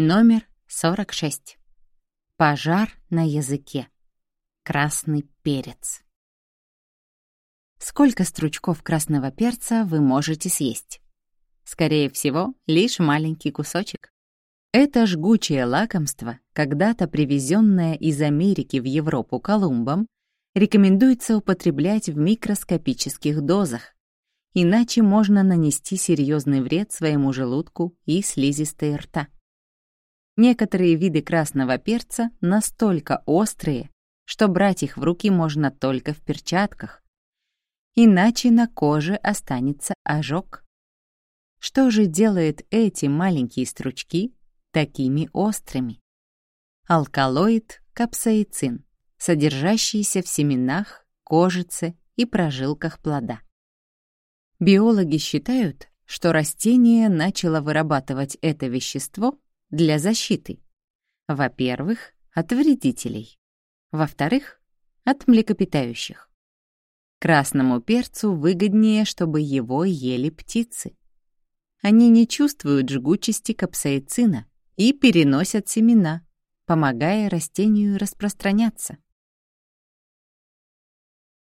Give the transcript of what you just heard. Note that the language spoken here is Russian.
Номер 46. Пожар на языке. Красный перец. Сколько стручков красного перца вы можете съесть? Скорее всего, лишь маленький кусочек. Это жгучее лакомство, когда-то привезенное из Америки в Европу Колумбом, рекомендуется употреблять в микроскопических дозах, иначе можно нанести серьезный вред своему желудку и слизистой рта. Некоторые виды красного перца настолько острые, что брать их в руки можно только в перчатках, иначе на коже останется ожог. Что же делает эти маленькие стручки такими острыми? Алкалоид капсаицин, содержащийся в семенах, кожице и прожилках плода. Биологи считают, что растение начало вырабатывать это вещество для защиты. Во-первых, от вредителей. Во-вторых, от млекопитающих. Красному перцу выгоднее, чтобы его ели птицы. Они не чувствуют жгучести капсаицина и переносят семена, помогая растению распространяться.